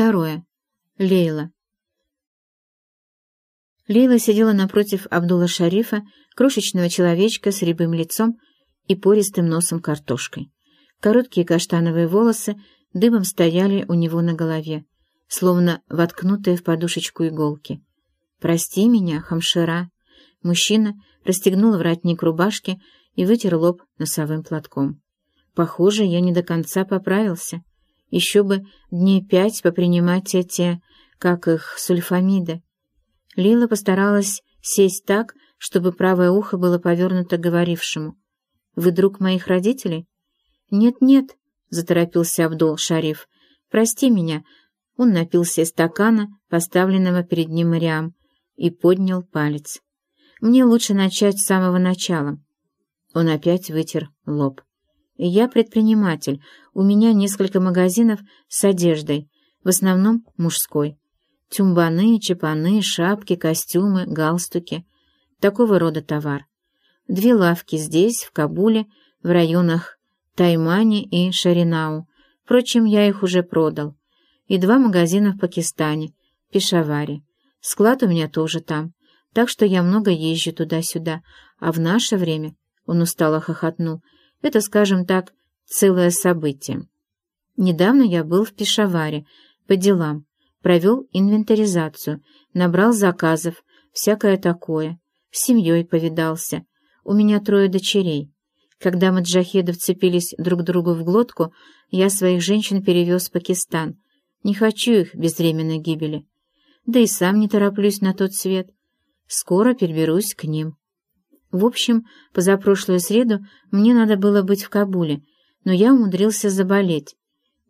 Второе. Лейла. Лейла сидела напротив Абдулла Шарифа, крошечного человечка с рябым лицом и пористым носом картошкой. Короткие каштановые волосы дыбом стояли у него на голове, словно воткнутые в подушечку иголки. «Прости меня, хамшира!» Мужчина расстегнул воротник рубашки и вытер лоб носовым платком. «Похоже, я не до конца поправился. Еще бы дней пять попринимать эти, как их, сульфамиды. Лила постаралась сесть так, чтобы правое ухо было повернуто говорившему. «Вы друг моих родителей?» «Нет-нет», — заторопился Абдул-Шариф. «Прости меня». Он напился из стакана, поставленного перед ним Мариам, и поднял палец. «Мне лучше начать с самого начала». Он опять вытер лоб. Я предприниматель, у меня несколько магазинов с одеждой, в основном мужской. Тюмбаны, чепаны, шапки, костюмы, галстуки. Такого рода товар. Две лавки здесь, в Кабуле, в районах Таймани и Шаринау. Впрочем, я их уже продал. И два магазина в Пакистане, Пешаваре. Склад у меня тоже там, так что я много езжу туда-сюда. А в наше время, он устало хохотнул, — это, скажем так, целое событие. Недавно я был в Пешаваре по делам, провел инвентаризацию, набрал заказов, всякое такое, с семьей повидался. У меня трое дочерей. Когда маджахеды вцепились друг другу в глотку, я своих женщин перевез в Пакистан. Не хочу их безвременной гибели. Да и сам не тороплюсь на тот свет. Скоро переберусь к ним. В общем, позапрошлую среду мне надо было быть в Кабуле, но я умудрился заболеть.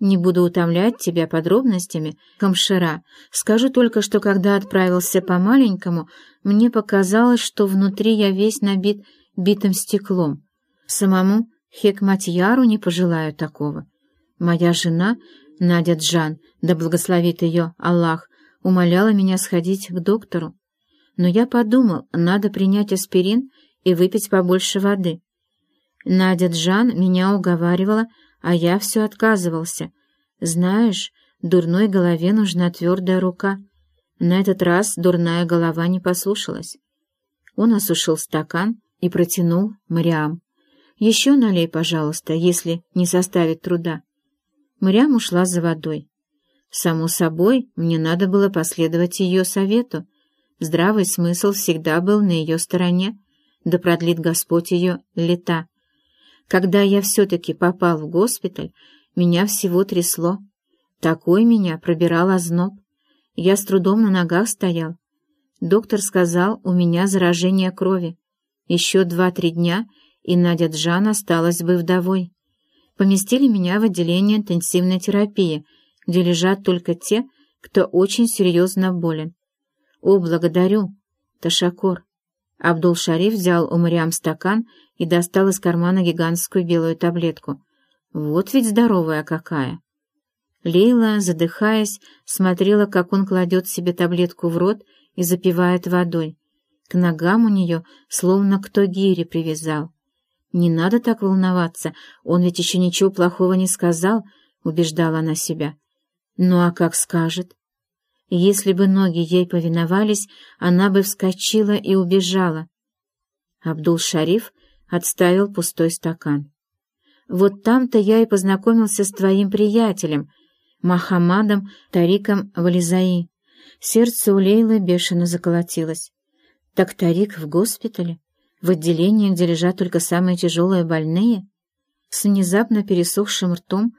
Не буду утомлять тебя подробностями, Камшира. Скажу только, что когда отправился по-маленькому, мне показалось, что внутри я весь набит битым стеклом. Самому Хекматьяру не пожелаю такого. Моя жена, Надя Джан, да благословит ее Аллах, умоляла меня сходить к доктору. Но я подумал, надо принять аспирин и выпить побольше воды. Надя Джан меня уговаривала, а я все отказывался. Знаешь, дурной голове нужна твердая рука. На этот раз дурная голова не послушалась. Он осушил стакан и протянул Мариам. «Еще налей, пожалуйста, если не составит труда». Мариам ушла за водой. Само собой, мне надо было последовать ее совету. Здравый смысл всегда был на ее стороне да продлит Господь ее лета. Когда я все-таки попал в госпиталь, меня всего трясло. Такой меня пробирал озноб. Я с трудом на ногах стоял. Доктор сказал, у меня заражение крови. Еще два-три дня, и Надя Джан осталась бы вдовой. Поместили меня в отделение интенсивной терапии, где лежат только те, кто очень серьезно болен. О, благодарю, Ташакор. Абдул-Шариф взял у Мариам стакан и достал из кармана гигантскую белую таблетку. Вот ведь здоровая какая! Лейла, задыхаясь, смотрела, как он кладет себе таблетку в рот и запивает водой. К ногам у нее словно кто гири привязал. «Не надо так волноваться, он ведь еще ничего плохого не сказал», — убеждала она себя. «Ну а как скажет?» Если бы ноги ей повиновались, она бы вскочила и убежала. Абдул-Шариф отставил пустой стакан. «Вот там-то я и познакомился с твоим приятелем, Махамадом Тариком Вализаи». Сердце у Лейлы бешено заколотилось. «Так Тарик в госпитале? В отделении, где лежат только самые тяжелые больные?» С внезапно пересохшим ртом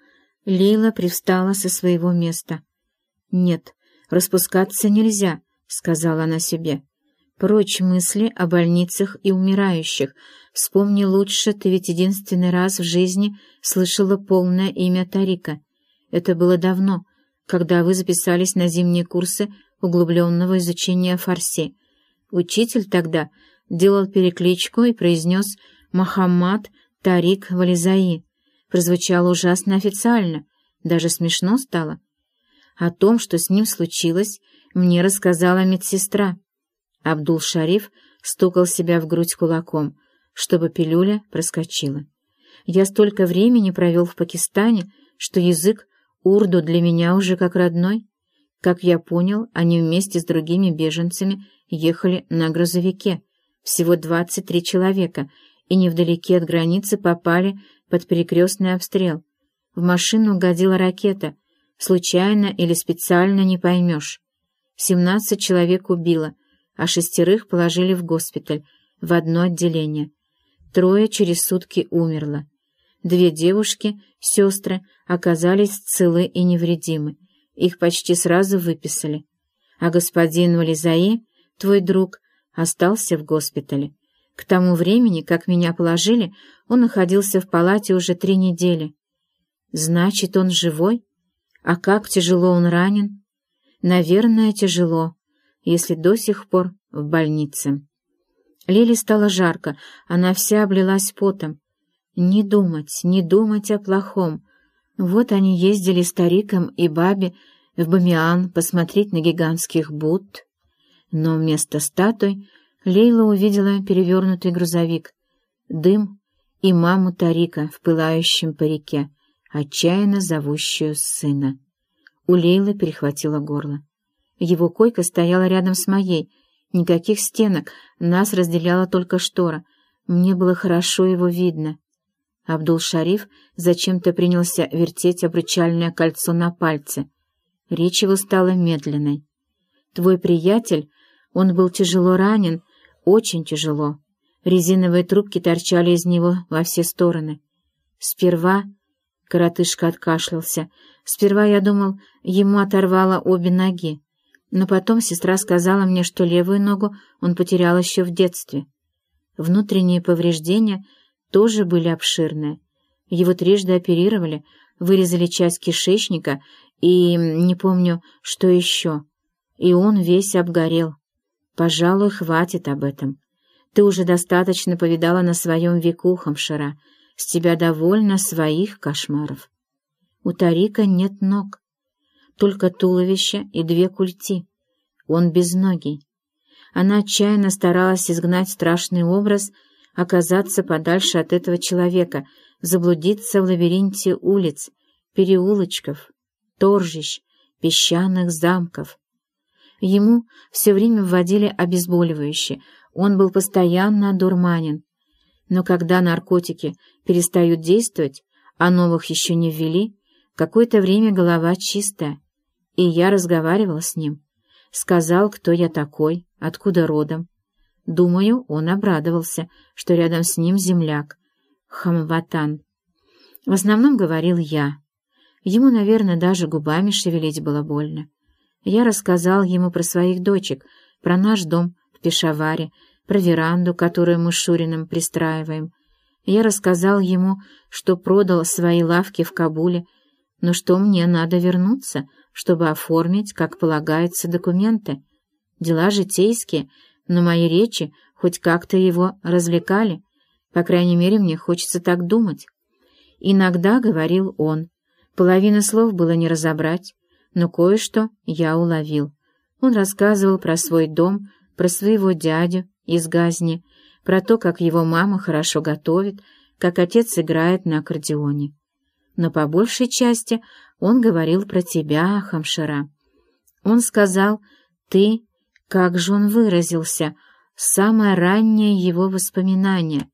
Лейла привстала со своего места. «Нет, «Распускаться нельзя», — сказала она себе. «Прочь мысли о больницах и умирающих. Вспомни лучше, ты ведь единственный раз в жизни слышала полное имя Тарика. Это было давно, когда вы записались на зимние курсы углубленного изучения фарси. Учитель тогда делал перекличку и произнес «Махаммад Тарик Вализаи». Прозвучало ужасно официально, даже смешно стало. О том, что с ним случилось, мне рассказала медсестра. Абдул-Шариф стукал себя в грудь кулаком, чтобы пилюля проскочила. Я столько времени провел в Пакистане, что язык урду для меня уже как родной. Как я понял, они вместе с другими беженцами ехали на грузовике, всего 23 человека, и невдалеке от границы попали под перекрестный обстрел. В машину угодила ракета, случайно или специально не поймешь. 17 человек убило, а шестерых положили в госпиталь, в одно отделение. Трое через сутки умерло. Две девушки, сестры, оказались целы и невредимы. Их почти сразу выписали. А господин Вализаи, твой друг, остался в госпитале. К тому времени, как меня положили, он находился в палате уже три недели. Значит, он живой? А как тяжело он ранен? Наверное, тяжело, если до сих пор в больнице. Лиле стало жарко, она вся облилась потом. Не думать, не думать о плохом. Вот они ездили стариком и бабе в Бамиан посмотреть на гигантских Будд. Но вместо статуй Лейла увидела перевернутый грузовик, дым и маму Тарика в пылающем парике, отчаянно зовущую сына. У Лейлы перехватило горло. Его койка стояла рядом с моей. Никаких стенок, нас разделяла только штора. Мне было хорошо его видно. Абдул-Шариф зачем-то принялся вертеть обручальное кольцо на пальце. Речь его стала медленной. «Твой приятель, он был тяжело ранен, очень тяжело. Резиновые трубки торчали из него во все стороны. Сперва...» — коротышка откашлялся. «Сперва я думал, ему оторвало обе ноги. Но потом сестра сказала мне, что левую ногу он потерял еще в детстве. Внутренние повреждения — тоже были обширные. Его трижды оперировали, вырезали часть кишечника и не помню, что еще. И он весь обгорел. Пожалуй, хватит об этом. Ты уже достаточно повидала на своем веку, Хамшара. С тебя довольно своих кошмаров. У Тарика нет ног. Только туловище и две культи. Он безногий. Она отчаянно старалась изгнать страшный образ — оказаться подальше от этого человека, заблудиться в лабиринте улиц, переулочков, торжищ, песчаных замков. Ему все время вводили обезболивающие, он был постоянно одурманен. Но когда наркотики перестают действовать, а новых еще не ввели, какое-то время голова чистая. И я разговаривал с ним. Сказал, кто я такой, откуда родом, Думаю, он обрадовался, что рядом с ним земляк, Хамватан. В основном говорил я. Ему, наверное, даже губами шевелить было больно. Я рассказал ему про своих дочек, про наш дом в Пешаваре, про веранду, которую мы с Шуриным пристраиваем. Я рассказал ему, что продал свои лавки в Кабуле, но что мне надо вернуться, чтобы оформить, как полагается, документы. Дела житейские — но мои речи хоть как-то его развлекали, по крайней мере, мне хочется так думать. Иногда говорил он. Половина слов было не разобрать, но кое-что я уловил. Он рассказывал про свой дом, про своего дядю из Газни, про то, как его мама хорошо готовит, как отец играет на аккордеоне. Но по большей части он говорил про тебя, Хамшара. Он сказал, ты как же он выразился? Самое раннее его воспоминание.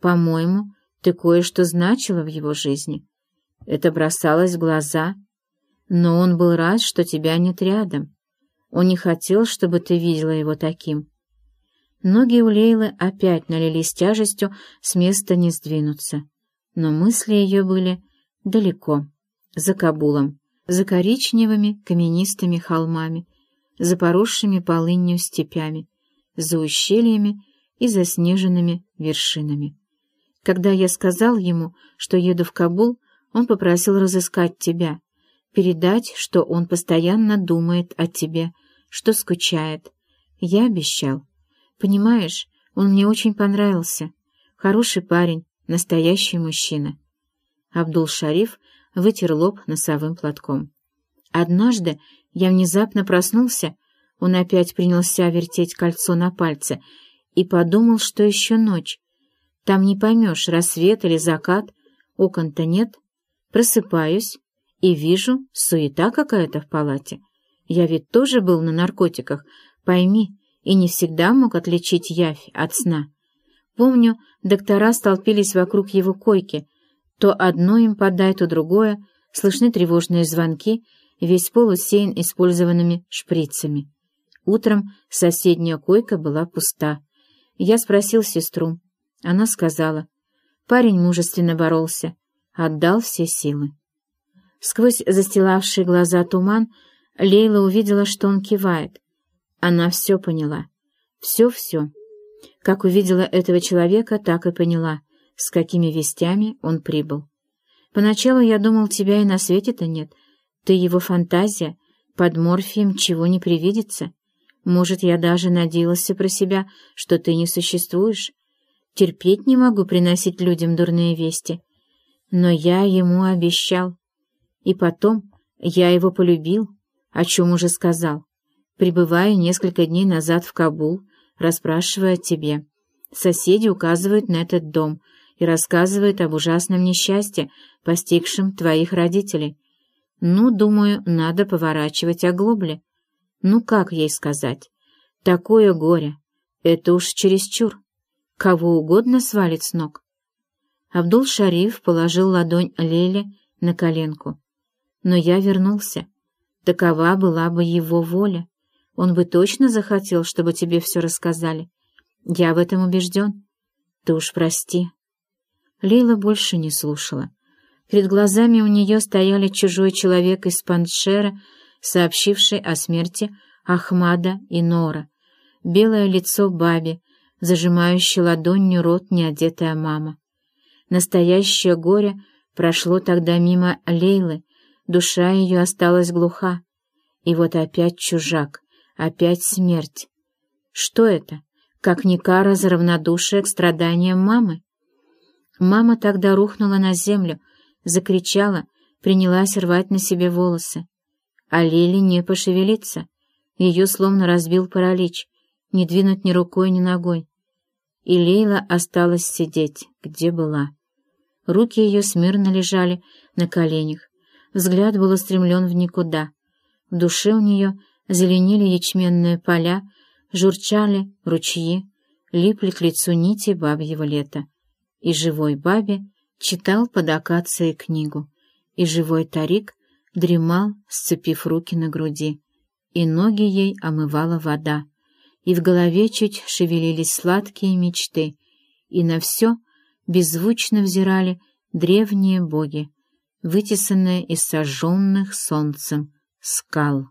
По-моему, ты кое-что значила в его жизни. Это бросалось в глаза. Но он был рад, что тебя нет рядом. Он не хотел, чтобы ты видела его таким. Ноги у Лейлы опять налились тяжестью, с места не сдвинуться. Но мысли ее были далеко, за Кабулом, за коричневыми каменистыми холмами, за поросшими полынью степями, за ущельями и заснеженными вершинами. Когда я сказал ему, что еду в Кабул, он попросил разыскать тебя, передать, что он постоянно думает о тебе, что скучает. Я обещал. Понимаешь, он мне очень понравился. Хороший парень, настоящий мужчина. Абдул-Шариф вытер лоб носовым платком. Однажды я внезапно проснулся, он опять принялся вертеть кольцо на пальце и подумал, что еще ночь. Там не поймешь, рассвет или закат, окон-то нет. Просыпаюсь и вижу, суета какая-то в палате. Я ведь тоже был на наркотиках, пойми, и не всегда мог отличить явь от сна. Помню, доктора столпились вокруг его койки. То одно им подай, то другое, слышны тревожные звонки, весь пол усеян использованными шприцами. Утром соседняя койка была пуста. Я спросил сестру. Она сказала. Парень мужественно боролся, отдал все силы. Сквозь застилавшие глаза туман Лейла увидела, что он кивает. Она все поняла. Все-все. Как увидела этого человека, так и поняла, с какими вестями он прибыл. Поначалу я думал, тебя и на свете-то нет. Ты его фантазия, под морфием чего не привидится. Может, я даже надеялся про себя, что ты не существуешь. Терпеть не могу приносить людям дурные вести. Но я ему обещал. И потом я его полюбил, о чем уже сказал. Прибываю несколько дней назад в Кабул, расспрашивая о тебе. Соседи указывают на этот дом и рассказывают об ужасном несчастье, постигшем твоих родителей. Ну, думаю, надо поворачивать оглобли. Ну, как ей сказать? Такое горе. Это уж чересчур. Кого угодно свалит с ног. Абдул-Шариф положил ладонь Леле на коленку. Но я вернулся. Такова была бы его воля. Он бы точно захотел, чтобы тебе все рассказали. Я в этом убежден. Ты уж прости. Лейла больше не слушала. Перед глазами у нее стояли чужой человек из Паншера, сообщивший о смерти Ахмада и Нора, белое лицо Баби, зажимающая ладонью рот неодетая мама. Настоящее горе прошло тогда мимо Лейлы, душа ее осталась глуха. И вот опять чужак, Опять смерть. Что это? Как не кара за равнодушие к страданиям мамы? Мама тогда рухнула на землю, закричала, принялась рвать на себе волосы. А Лили не пошевелится. Ее словно разбил паралич, не двинуть ни рукой, ни ногой. И Лейла осталась сидеть, где была. Руки ее смирно лежали на коленях. Взгляд был устремлен в никуда. В душе у нее Зеленели ячменные поля, журчали ручьи, липли к лицу нити бабьего лета. И живой бабе читал под акацией книгу, и живой тарик дремал, сцепив руки на груди, и ноги ей омывала вода, и в голове чуть шевелились сладкие мечты, и на все беззвучно взирали древние боги, вытесанные из сожженных солнцем скал.